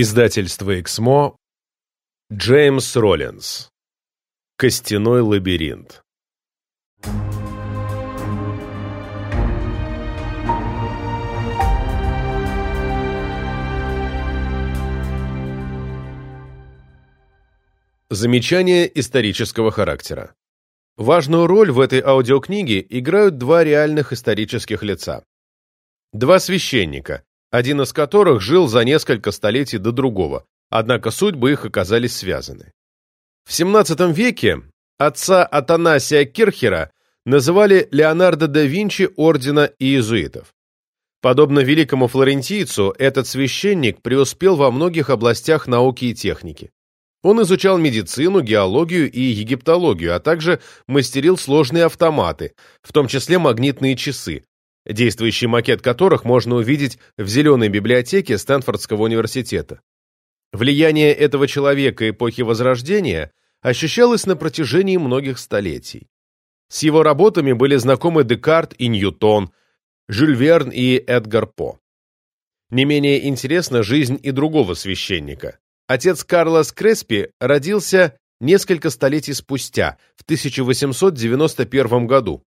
Издательство «Эксмо», Джеймс Роллинс. Костяной лабиринт. Замечание исторического характера. Важную роль в этой аудиокниге играют два реальных исторических лица. Два священника, один из которых жил за несколько столетий до другого, однако судьбы их оказались связаны. В XVII веке отца Атанасия Кирхера называли Леонардо да Винчи ордена иезуитов. Подобно великому флорентийцу, этот священник преуспел во многих областях науки и техники. Он изучал медицину, геологию и египтологию, а также мастерил сложные автоматы, в том числе магнитные часы, действующий макет которых можно увидеть в зеленой библиотеке Стэнфордского университета. Влияние этого человека эпохи Возрождения ощущалось на протяжении многих столетий. С его работами были знакомы Декарт и Ньютон, Жюль Верн и Эдгар По. Не менее интересна жизнь и другого священника. Отец Карлос Креспи родился несколько столетий спустя, в 1891 году.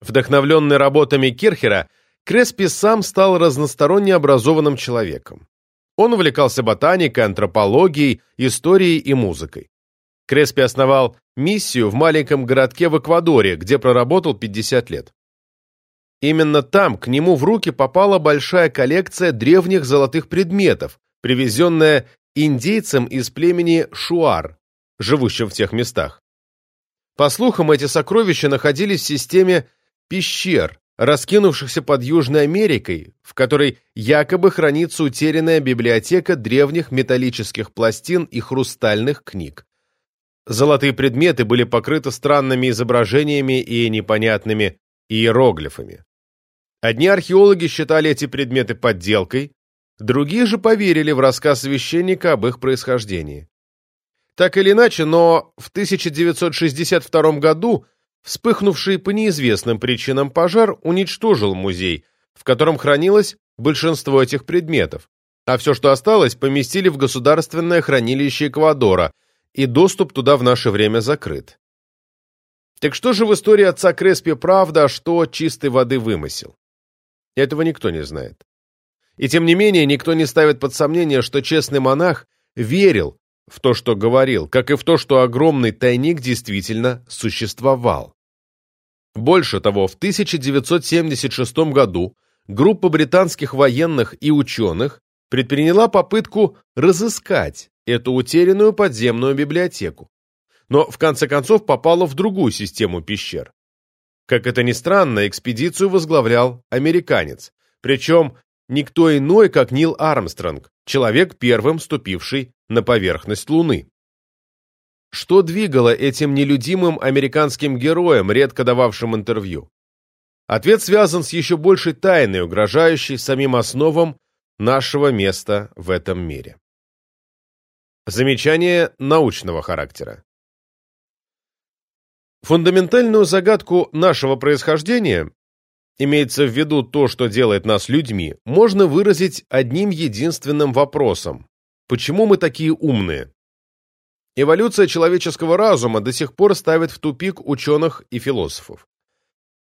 Вдохновленный работами Кирхера, Креспи сам стал разносторонне образованным человеком. Он увлекался ботаникой, антропологией, историей и музыкой. Креспи основал миссию в маленьком городке в Эквадоре, где проработал 50 лет. Именно там к нему в руки попала большая коллекция древних золотых предметов, привезенная индейцам из племени Шуар, живущим в тех местах. По слухам, эти сокровища находились в системе пещер, раскинувшихся под Южной Америкой, в которой якобы хранится утерянная библиотека древних металлических пластин и хрустальных книг. Золотые предметы были покрыты странными изображениями и непонятными иероглифами. Одни археологи считали эти предметы подделкой, другие же поверили в рассказ священника об их происхождении. Так или иначе, но в 1962 году Вспыхнувший по неизвестным причинам пожар уничтожил музей, в котором хранилось большинство этих предметов, а все, что осталось, поместили в государственное хранилище Эквадора, и доступ туда в наше время закрыт. Так что же в истории отца Креспи правда, а что чистой воды вымысел? Этого никто не знает. И тем не менее, никто не ставит под сомнение, что честный монах верил в то, что говорил, как и в то, что огромный тайник действительно существовал. Больше того, в 1976 году группа британских военных и ученых предприняла попытку разыскать эту утерянную подземную библиотеку, но в конце концов попала в другую систему пещер. Как это ни странно, экспедицию возглавлял американец, причем никто иной, как Нил Армстронг, человек, первым ступивший на поверхность Луны. Что двигало этим нелюдимым американским героем, редко дававшим интервью? Ответ связан с еще большей тайной, угрожающей самим основам нашего места в этом мире. Замечание научного характера. Фундаментальную загадку нашего происхождения, имеется в виду то, что делает нас людьми, можно выразить одним единственным вопросом. Почему мы такие умные? Эволюция человеческого разума до сих пор ставит в тупик ученых и философов.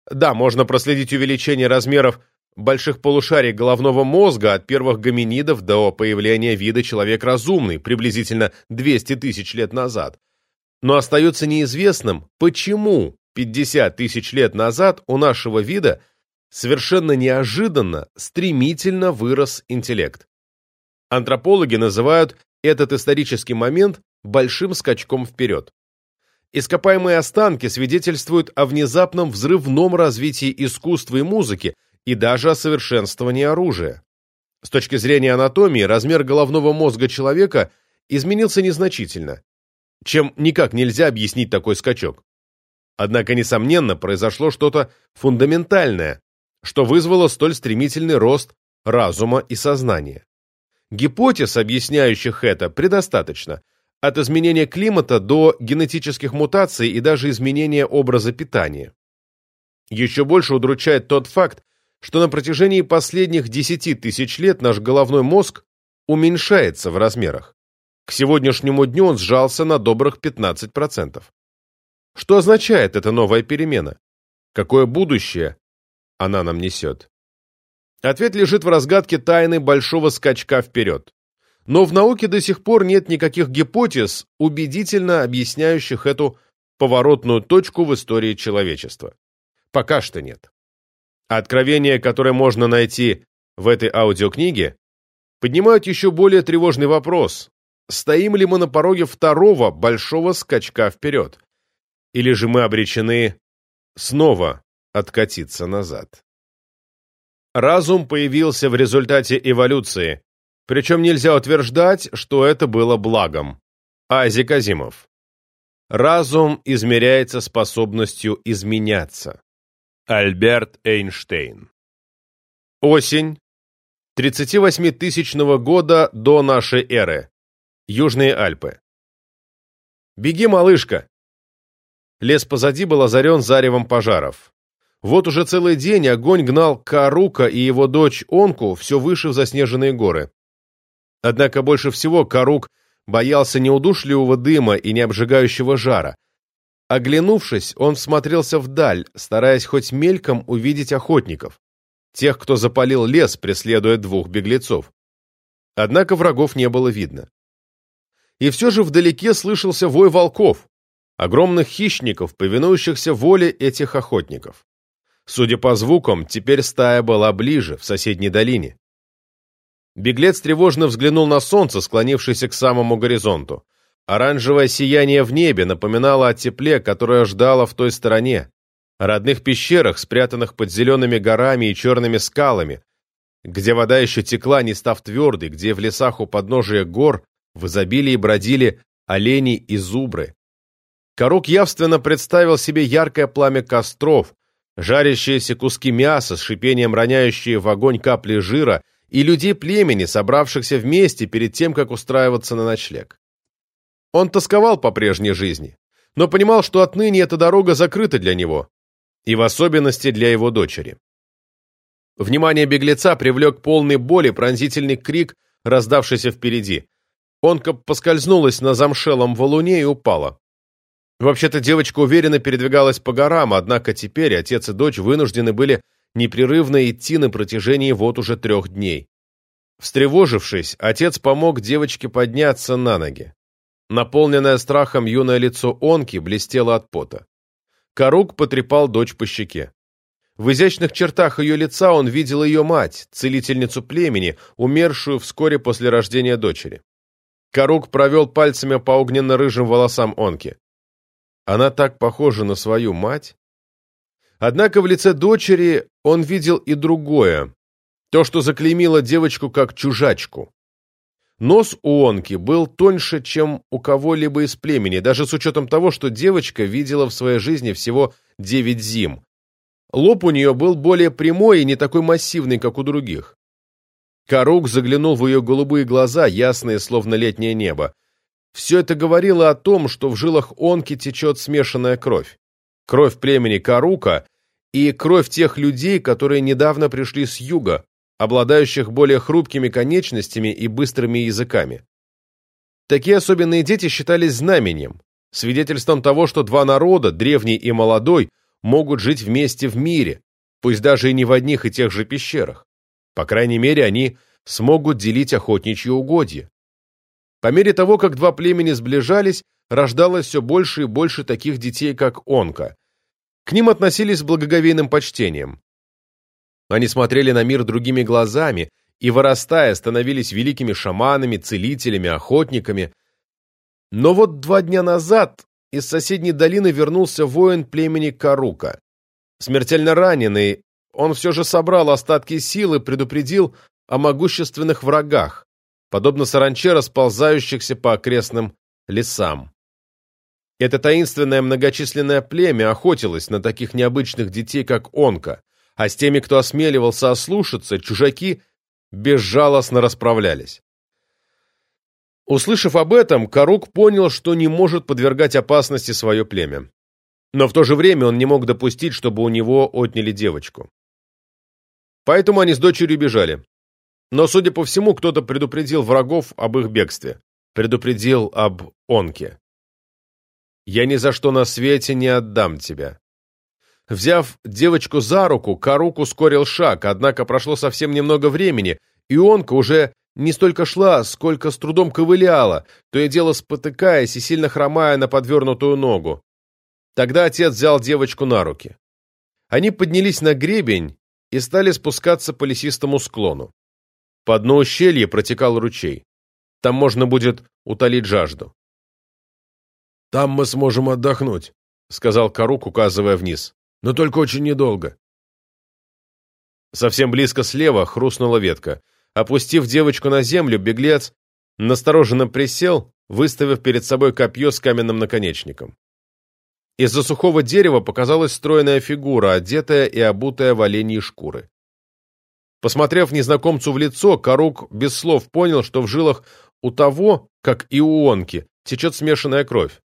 Да, можно проследить увеличение размеров больших полушарий головного мозга от первых гоминидов до появления вида человек разумный, приблизительно 200 тысяч лет назад. Но остается неизвестным, почему 50 тысяч лет назад у нашего вида совершенно неожиданно, стремительно вырос интеллект. Антропологи называют этот исторический момент большим скачком вперед. Ископаемые останки свидетельствуют о внезапном взрывном развитии искусства и музыки и даже о совершенствовании оружия. С точки зрения анатомии, размер головного мозга человека изменился незначительно, чем никак нельзя объяснить такой скачок. Однако, несомненно, произошло что-то фундаментальное, что вызвало столь стремительный рост разума и сознания. Гипотез, объясняющих это, предостаточно, от изменения климата до генетических мутаций и даже изменения образа питания. Еще больше удручает тот факт, что на протяжении последних 10 тысяч лет наш головной мозг уменьшается в размерах. К сегодняшнему дню он сжался на добрых 15%. Что означает эта новая перемена? Какое будущее она нам несет? Ответ лежит в разгадке тайны большого скачка вперед. Но в науке до сих пор нет никаких гипотез, убедительно объясняющих эту поворотную точку в истории человечества. Пока что нет. Откровения, которые можно найти в этой аудиокниге, поднимают еще более тревожный вопрос. Стоим ли мы на пороге второго большого скачка вперед? Или же мы обречены снова откатиться назад? Разум появился в результате эволюции, причем нельзя утверждать, что это было благом. Айзек Азимов. Разум измеряется способностью изменяться. Альберт Эйнштейн. Осень 38-тысячного года до нашей эры. Южные Альпы. «Беги, малышка!» Лес позади был озарен заревом пожаров. Вот уже целый день огонь гнал Карука и его дочь Онку все выше в заснеженные горы. Однако больше всего Карук боялся неудушливого дыма и необжигающего жара. Оглянувшись, он всмотрелся вдаль, стараясь хоть мельком увидеть охотников, тех, кто запалил лес, преследуя двух беглецов. Однако врагов не было видно. И все же вдалеке слышался вой волков, огромных хищников, повинующихся воле этих охотников. Судя по звукам, теперь стая была ближе, в соседней долине. Беглец тревожно взглянул на солнце, склонившееся к самому горизонту. Оранжевое сияние в небе напоминало о тепле, которое ждало в той стороне, о родных пещерах, спрятанных под зелеными горами и черными скалами, где вода еще текла, не став твердой, где в лесах у подножия гор в изобилии бродили олени и зубры. Корук явственно представил себе яркое пламя костров, жарящиеся куски мяса с шипением роняющие в огонь капли жира и людей племени, собравшихся вместе перед тем, как устраиваться на ночлег. Он тосковал по прежней жизни, но понимал, что отныне эта дорога закрыта для него, и в особенности для его дочери. Внимание беглеца привлек полный боли пронзительный крик, раздавшийся впереди. Онка поскользнулась на замшелом валуне и упала. Вообще-то девочка уверенно передвигалась по горам, однако теперь отец и дочь вынуждены были непрерывно идти на протяжении вот уже трех дней. Встревожившись, отец помог девочке подняться на ноги. Наполненное страхом юное лицо Онки блестело от пота. Карук потрепал дочь по щеке. В изящных чертах ее лица он видел ее мать, целительницу племени, умершую вскоре после рождения дочери. Карук провел пальцами по огненно-рыжим волосам Онки. Она так похожа на свою мать. Однако в лице дочери он видел и другое, то, что заклеймило девочку как чужачку. Нос у Онки был тоньше, чем у кого-либо из племени, даже с учетом того, что девочка видела в своей жизни всего девять зим. Лоб у нее был более прямой и не такой массивный, как у других. Карук заглянул в ее голубые глаза, ясные, словно летнее небо. Все это говорило о том, что в жилах Онки течет смешанная кровь. Кровь племени Карука и кровь тех людей, которые недавно пришли с юга, обладающих более хрупкими конечностями и быстрыми языками. Такие особенные дети считались знаменем, свидетельством того, что два народа, древний и молодой, могут жить вместе в мире, пусть даже и не в одних и тех же пещерах. По крайней мере, они смогут делить охотничьи угодья. По мере того, как два племени сближались, рождалось все больше и больше таких детей, как Онка, к ним относились с благоговейным почтением. Они смотрели на мир другими глазами и, вырастая, становились великими шаманами, целителями, охотниками. Но вот два дня назад из соседней долины вернулся воин племени Карука. Смертельно раненый, он все же собрал остатки сил и предупредил о могущественных врагах, подобно саранче, расползающихся по окрестным лесам. Это таинственное многочисленное племя охотилось на таких необычных детей, как Онка, а с теми, кто осмеливался ослушаться, чужаки безжалостно расправлялись. Услышав об этом, Карук понял, что не может подвергать опасности свое племя. Но в то же время он не мог допустить, чтобы у него отняли девочку. Поэтому они с дочерью бежали. Но, судя по всему, кто-то предупредил врагов об их бегстве. Предупредил об Онке. «Я ни за что на свете не отдам тебя». Взяв девочку за руку, Карук ускорил шаг, однако прошло совсем немного времени, и Онка уже не столько шла, сколько с трудом ковыляла, то и дело спотыкаясь и сильно хромая на подвернутую ногу. Тогда отец взял девочку на руки. Они поднялись на гребень и стали спускаться по лесистому склону. По дну ущелья протекал ручей. Там можно будет утолить жажду. «Там мы сможем отдохнуть», — сказал Карук, указывая вниз. «Но только очень недолго». Совсем близко слева хрустнула ветка. Опустив девочку на землю, беглец настороженно присел, выставив перед собой копье с каменным наконечником. Из-за сухого дерева показалась стройная фигура, одетая и обутая в оленьи шкуры. Посмотрев незнакомцу в лицо, Карук без слов понял, что в жилах у того, как и у Онки, течет смешанная кровь.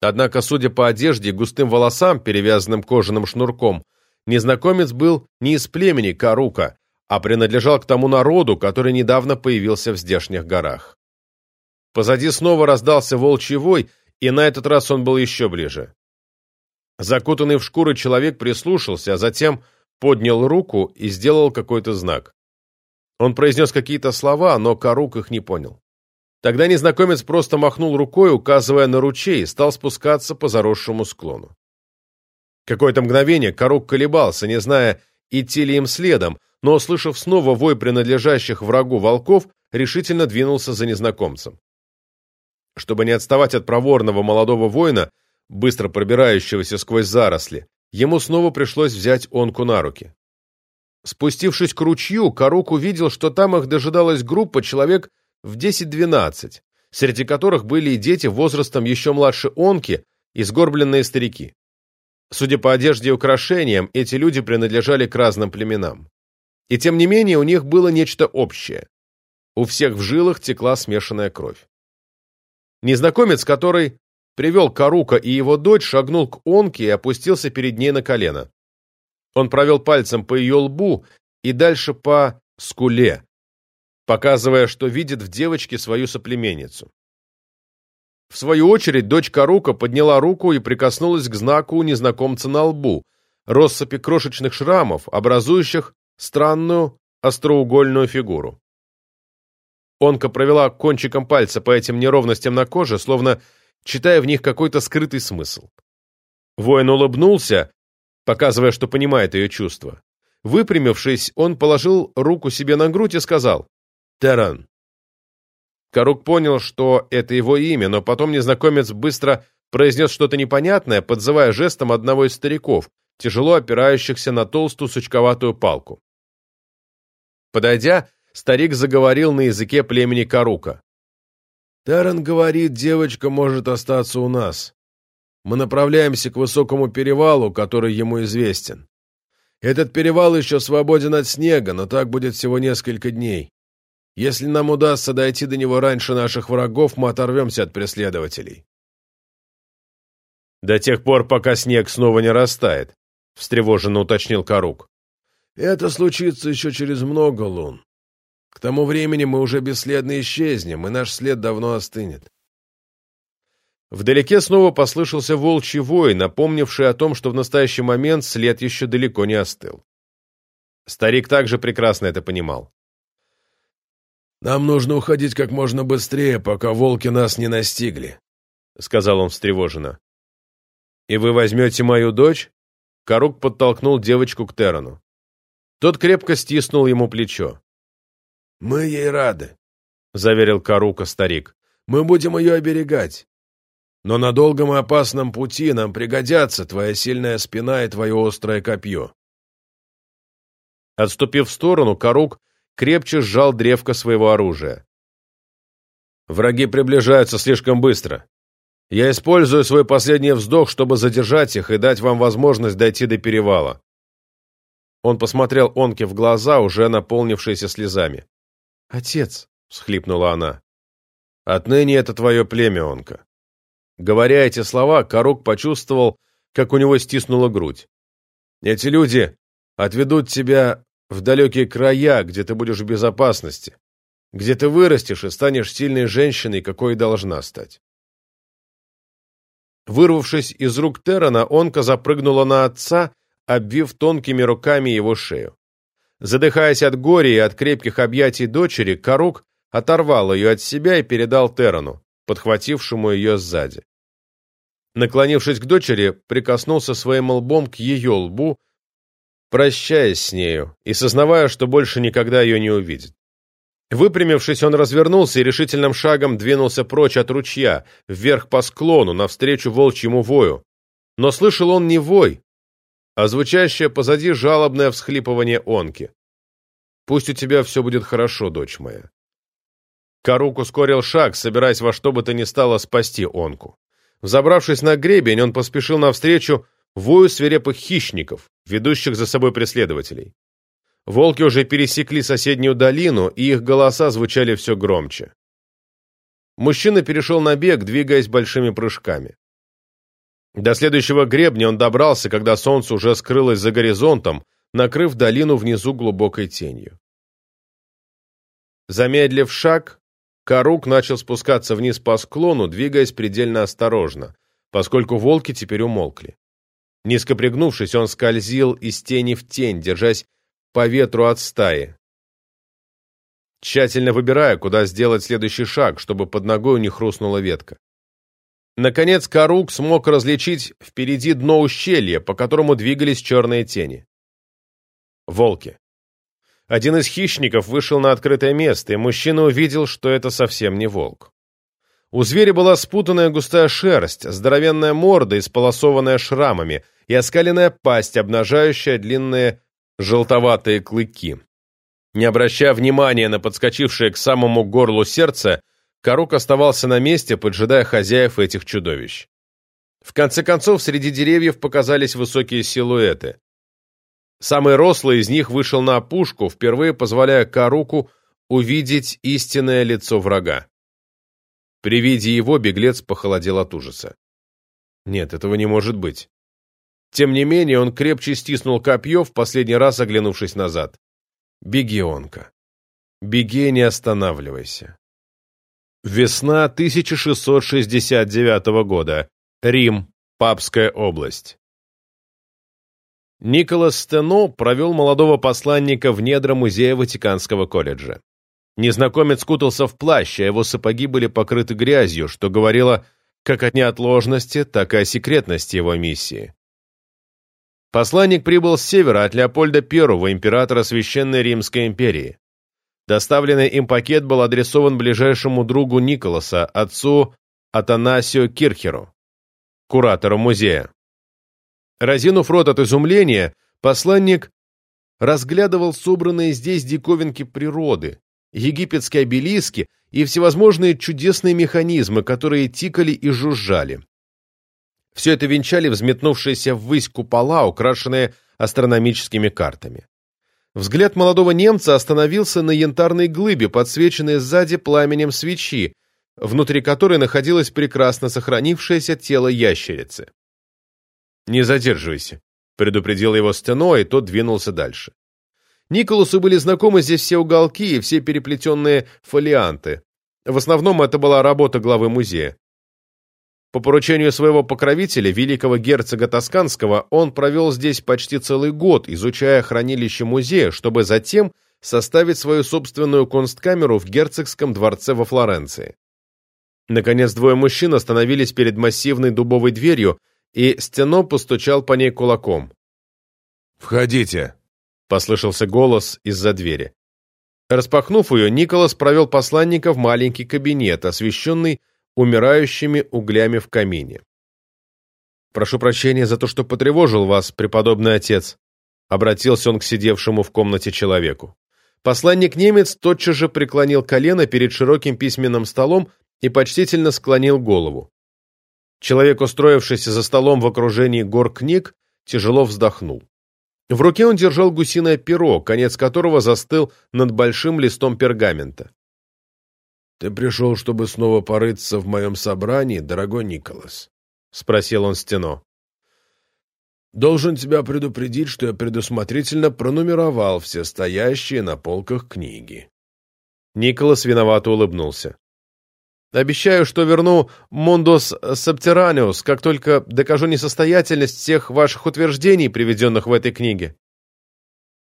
Однако, судя по одежде и густым волосам, перевязанным кожаным шнурком, незнакомец был не из племени Карука, а принадлежал к тому народу, который недавно появился в здешних горах. Позади снова раздался волчий вой, и на этот раз он был еще ближе. Закутанный в шкуры человек прислушался, а затем поднял руку и сделал какой-то знак. Он произнес какие-то слова, но Карук их не понял. Тогда незнакомец просто махнул рукой, указывая на ручей, и стал спускаться по заросшему склону. Какое-то мгновение Карук колебался, не зная, идти ли им следом, но, услышав снова вой принадлежащих врагу волков, решительно двинулся за незнакомцем. Чтобы не отставать от проворного молодого воина, быстро пробирающегося сквозь заросли, ему снова пришлось взять онку на руки. Спустившись к ручью, Карук увидел, что там их дожидалась группа человек в 10-12, среди которых были и дети возрастом еще младше онки и сгорбленные старики. Судя по одежде и украшениям, эти люди принадлежали к разным племенам. И тем не менее у них было нечто общее. У всех в жилах текла смешанная кровь. Незнакомец, который привел Карука и его дочь, шагнул к Онке и опустился перед ней на колено. Он провел пальцем по ее лбу и дальше по скуле, показывая, что видит в девочке свою соплеменницу. В свою очередь дочь Карука подняла руку и прикоснулась к знаку незнакомца на лбу, россыпи крошечных шрамов, образующих странную остроугольную фигуру. Онка провела кончиком пальца по этим неровностям на коже, словно читая в них какой-то скрытый смысл. Воин улыбнулся, показывая, что понимает ее чувства. Выпрямившись, он положил руку себе на грудь и сказал «Теран». Карук понял, что это его имя, но потом незнакомец быстро произнес что-то непонятное, подзывая жестом одного из стариков, тяжело опирающихся на толстую сучковатую палку. Подойдя, старик заговорил на языке племени Карука. «Террен говорит, девочка может остаться у нас. Мы направляемся к высокому перевалу, который ему известен. Этот перевал еще свободен от снега, но так будет всего несколько дней. Если нам удастся дойти до него раньше наших врагов, мы оторвемся от преследователей». «До тех пор, пока снег снова не растает», — встревоженно уточнил Карук. «Это случится еще через много лун. К тому времени мы уже бесследно исчезнем, и наш след давно остынет. Вдалеке снова послышался волчий вой, напомнивший о том, что в настоящий момент след еще далеко не остыл. Старик также прекрасно это понимал. «Нам нужно уходить как можно быстрее, пока волки нас не настигли», — сказал он встревоженно. «И вы возьмете мою дочь?» Карук подтолкнул девочку к Терану. Тот крепко стиснул ему плечо. «Мы ей рады», — заверил Карука старик. «Мы будем ее оберегать. Но на долгом и опасном пути нам пригодятся твоя сильная спина и твое острое копье». Отступив в сторону, Карук крепче сжал древко своего оружия. «Враги приближаются слишком быстро. Я использую свой последний вздох, чтобы задержать их и дать вам возможность дойти до перевала». Он посмотрел Онке в глаза, уже наполнившиеся слезами. «Отец!» — всхлипнула она. «Отныне это твое племя, Онка». Говоря эти слова, Корук почувствовал, как у него стиснула грудь. «Эти люди отведут тебя в далекие края, где ты будешь в безопасности, где ты вырастешь и станешь сильной женщиной, какой и должна стать. Вырвавшись из рук Террена, онка запрыгнула на отца, обвив тонкими руками его шею. Задыхаясь от горя и от крепких объятий дочери, Карук оторвал ее от себя и передал Террану, подхватившему ее сзади. Наклонившись к дочери, прикоснулся своим лбом к ее лбу, прощаясь с нею и сознавая, что больше никогда ее не увидит. Выпрямившись, он развернулся и решительным шагом двинулся прочь от ручья, вверх по склону, навстречу волчьему вою. Но слышал он не вой, а звучащее позади жалобное всхлипывание онки. «Пусть у тебя все будет хорошо, дочь моя». Карук ускорил шаг, собираясь во что бы то ни стало спасти онку. Взобравшись на гребень, он поспешил навстречу вою свирепых хищников, ведущих за собой преследователей. Волки уже пересекли соседнюю долину, и их голоса звучали все громче. Мужчина перешел на бег, двигаясь большими прыжками. До следующего гребня он добрался, когда солнце уже скрылось за горизонтом, накрыв долину внизу глубокой тенью. Замедлив шаг, Карук начал спускаться вниз по склону, двигаясь предельно осторожно, поскольку волки теперь умолкли. Низко пригнувшись, он скользил из тени в тень, держась по ветру от стаи, тщательно выбирая, куда сделать следующий шаг, чтобы под ногой не хрустнула ветка. Наконец Карук смог различить впереди дно ущелья, по которому двигались черные тени. Волки. Один из хищников вышел на открытое место, и мужчина увидел, что это совсем не волк. У зверя была спутанная густая шерсть, здоровенная морда, исполосованная шрамами, и оскаленная пасть, обнажающая длинные желтоватые клыки. Не обращая внимания на подскочившее к самому горлу сердце, Карук оставался на месте, поджидая хозяев этих чудовищ. В конце концов, среди деревьев показались высокие силуэты. Самый рослый из них вышел на опушку, впервые позволяя Каруку увидеть истинное лицо врага. При виде его беглец похолодел от ужаса. Нет, этого не может быть. Тем не менее, он крепче стиснул копье, в последний раз оглянувшись назад. «Беги, онка. Беги, не останавливайся». Весна 1669 года. Рим. Папская область. Николас Стено провел молодого посланника в недра музея Ватиканского колледжа. Незнакомец кутался в плащ, а его сапоги были покрыты грязью, что говорило как о неотложности, так и о секретности его миссии. Посланник прибыл с севера от Леопольда I, императора Священной Римской империи. Доставленный им пакет был адресован ближайшему другу Николаса, отцу Атанасио Кирхеру, куратору музея. Разинув рот от изумления, посланник разглядывал собранные здесь диковинки природы, египетские обелиски и всевозможные чудесные механизмы, которые тикали и жужжали. Все это венчали взметнувшиеся ввысь купола, украшенные астрономическими картами. Взгляд молодого немца остановился на янтарной глыбе, подсвеченной сзади пламенем свечи, внутри которой находилось прекрасно сохранившееся тело ящерицы. «Не задерживайся», — предупредил его Стено, и тот двинулся дальше. Николасу были знакомы здесь все уголки и все переплетенные фолианты. В основном это была работа главы музея. По поручению своего покровителя, великого герцога Тосканского, он провел здесь почти целый год, изучая хранилище музея, чтобы затем составить свою собственную консткамеру в герцогском дворце во Флоренции. Наконец двое мужчин остановились перед массивной дубовой дверью, и Стено постучал по ней кулаком. «Входите», — послышался голос из-за двери. Распахнув ее, Николас провел посланника в маленький кабинет, освещенный умирающими углями в камине. «Прошу прощения за то, что потревожил вас, преподобный отец», обратился он к сидевшему в комнате человеку. Посланник-немец тотчас же преклонил колено перед широким письменным столом и почтительно склонил голову. Человек, устроившийся за столом в окружении гор книг, тяжело вздохнул. В руке он держал гусиное перо, конец которого застыл над большим листом пергамента. «Ты пришел, чтобы снова порыться в моем собрании, дорогой Николас?» — спросил он Стено. Должен тебя предупредить, что я предусмотрительно пронумеровал все стоящие на полках книги. Николас виновато улыбнулся. Обещаю, что верну Мондос Сабтераниус, как только докажу несостоятельность всех ваших утверждений, приведенных в этой книге.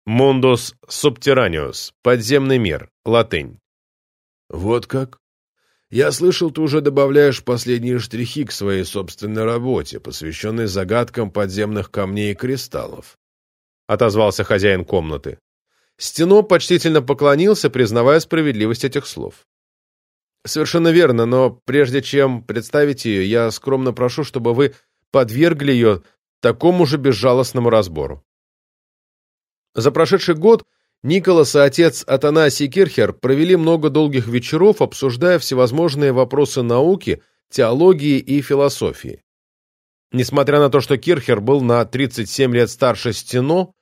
Мондос Субтераниус. Подземный мир. Латынь. Вот как? Я слышал, ты уже добавляешь последние штрихи к своей собственной работе, посвященной загадкам подземных камней и кристаллов. Отозвался хозяин комнаты. Стено почтительно поклонился, признавая справедливость этих слов. Совершенно верно, но прежде чем представить ее, я скромно прошу, чтобы вы подвергли ее такому же безжалостному разбору. За прошедший год Николас и отец Атанасий Кирхер провели много долгих вечеров, обсуждая всевозможные вопросы науки, теологии и философии. Несмотря на то, что Кирхер был на 37 лет старше Стено,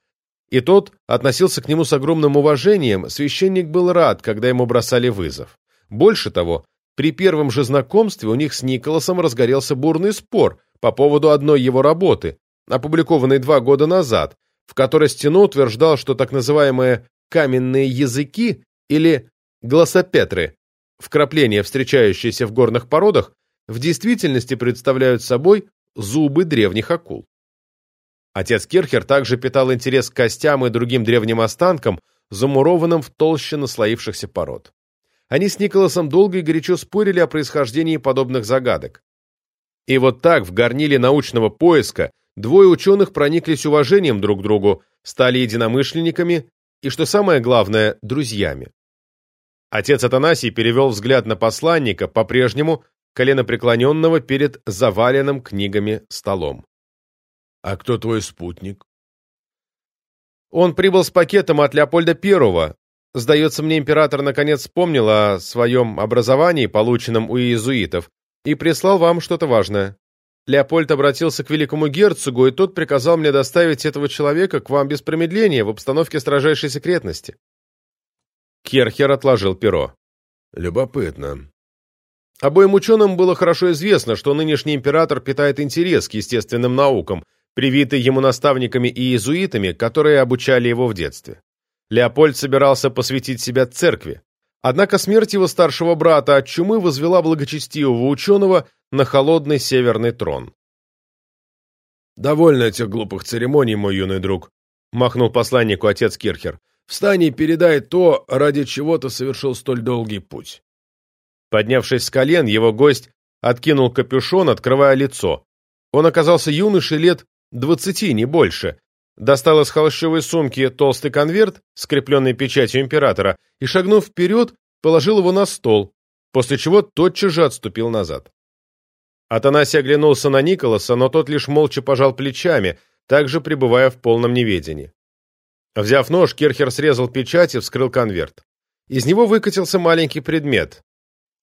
и тот относился к нему с огромным уважением, священник был рад, когда ему бросали вызов. Больше того, при первом же знакомстве у них с Николасом разгорелся бурный спор по поводу одной его работы, опубликованной два года назад, в которой Стено утверждал, что так называемые «каменные языки» или «глоссопетры», вкрапления, встречающиеся в горных породах, в действительности представляют собой зубы древних акул. Отец Кирхер также питал интерес к костям и другим древним останкам, замурованным в толще наслоившихся пород. Они с Николасом долго и горячо спорили о происхождении подобных загадок. И вот так, в горниле научного поиска, Двое ученых прониклись уважением друг к другу, стали единомышленниками и, что самое главное, друзьями. Отец Атанасий перевел взгляд на посланника, по-прежнему коленопреклоненного перед заваленным книгами столом. «А кто твой спутник?» «Он прибыл с пакетом от Леопольда Первого. Сдается мне, император наконец вспомнил о своем образовании, полученном у иезуитов, и прислал вам что-то важное». Леопольд обратился к великому герцогу, и тот приказал мне доставить этого человека к вам без промедления в обстановке строжайшей секретности. Керхер отложил перо. Любопытно. Обоим ученым было хорошо известно, что нынешний император питает интерес к естественным наукам, привитый ему наставниками и иезуитами, которые обучали его в детстве. Леопольд собирался посвятить себя церкви. Однако смерть его старшего брата от чумы возвела благочестивого ученого на холодный северный трон. «Довольно этих глупых церемоний, мой юный друг», — махнул посланнику отец Кирхер. «Встань и передай то, ради чего ты совершил столь долгий путь». Поднявшись с колен, его гость откинул капюшон, открывая лицо. Он оказался юношей лет двадцати, не больше. Достал из холщовой сумки толстый конверт, скрепленный печатью императора, и, шагнув вперед, положил его на стол, после чего тотчас же отступил назад. Атанасий оглянулся на Николаса, но тот лишь молча пожал плечами, также пребывая в полном неведении. Взяв нож, Кирхер срезал печать и вскрыл конверт. Из него выкатился маленький предмет.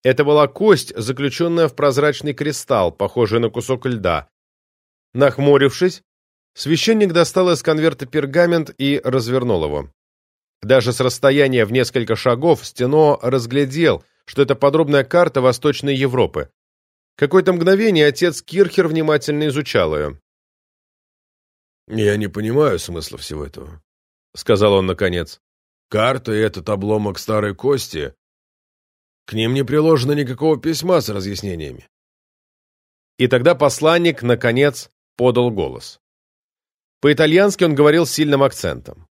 Это была кость, заключенная в прозрачный кристалл, похожий на кусок льда. Нахмурившись, священник достал из конверта пергамент и развернул его. Даже с расстояния в несколько шагов Стено разглядел, что это подробная карта Восточной Европы. Какое-то мгновение отец Кирхер внимательно изучал ее. «Я не понимаю смысла всего этого», — сказал он наконец. «Карта и этот обломок старой кости. К ним не приложено никакого письма с разъяснениями». И тогда посланник, наконец, подал голос. По-итальянски он говорил с сильным акцентом.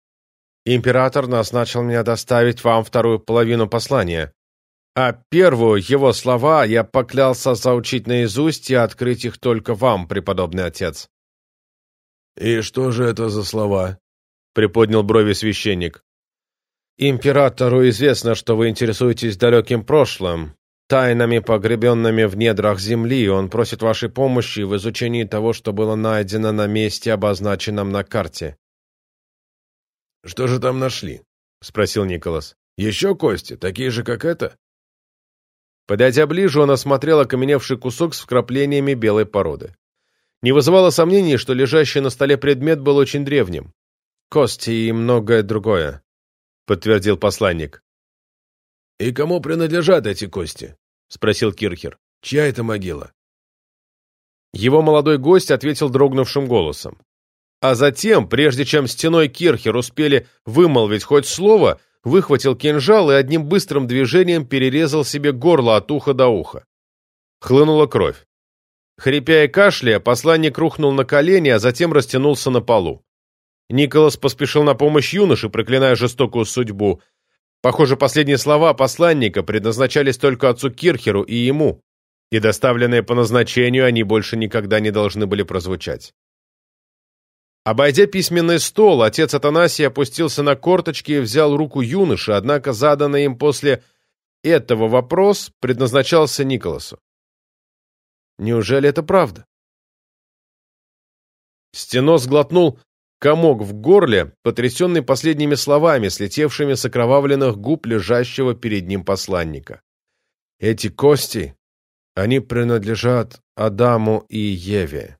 «Император назначил меня доставить вам вторую половину послания. А первую его слова я поклялся заучить наизусть и открыть их только вам, преподобный отец. «И что же это за слова?» — приподнял брови священник. «Императору известно, что вы интересуетесь далеким прошлым, тайнами, погребенными в недрах земли, он просит вашей помощи в изучении того, что было найдено на месте, обозначенном на карте». «Что же там нашли?» — спросил Николас. «Еще кости, такие же, как это?» Подойдя ближе, он осмотрел окаменевший кусок с вкраплениями белой породы. Не вызывало сомнений, что лежащий на столе предмет был очень древним. «Кости и многое другое», — подтвердил посланник. «И кому принадлежат эти кости?» — спросил Кирхер. «Чья это могила?» Его молодой гость ответил дрогнувшим голосом. а затем, прежде чем стеной Кирхер успели вымолвить хоть слово, выхватил кинжал и одним быстрым движением перерезал себе горло от уха до уха. Хлынула кровь. Хрипя и кашляя, посланник рухнул на колени, а затем растянулся на полу. Николас поспешил на помощь юноше, проклиная жестокую судьбу. Похоже, последние слова посланника предназначались только отцу Кирхеру и ему, и доставленные по назначению они больше никогда не должны были прозвучать. Обойдя письменный стол, отец Атанасий опустился на корточки и взял руку юноши, однако заданный им после этого вопрос предназначался Николасу. Неужели это правда? Стено сглотнул комок в горле, потрясенный последними словами, слетевшими с окровавленных губ лежащего перед ним посланника. «Эти кости, они принадлежат Адаму и Еве»,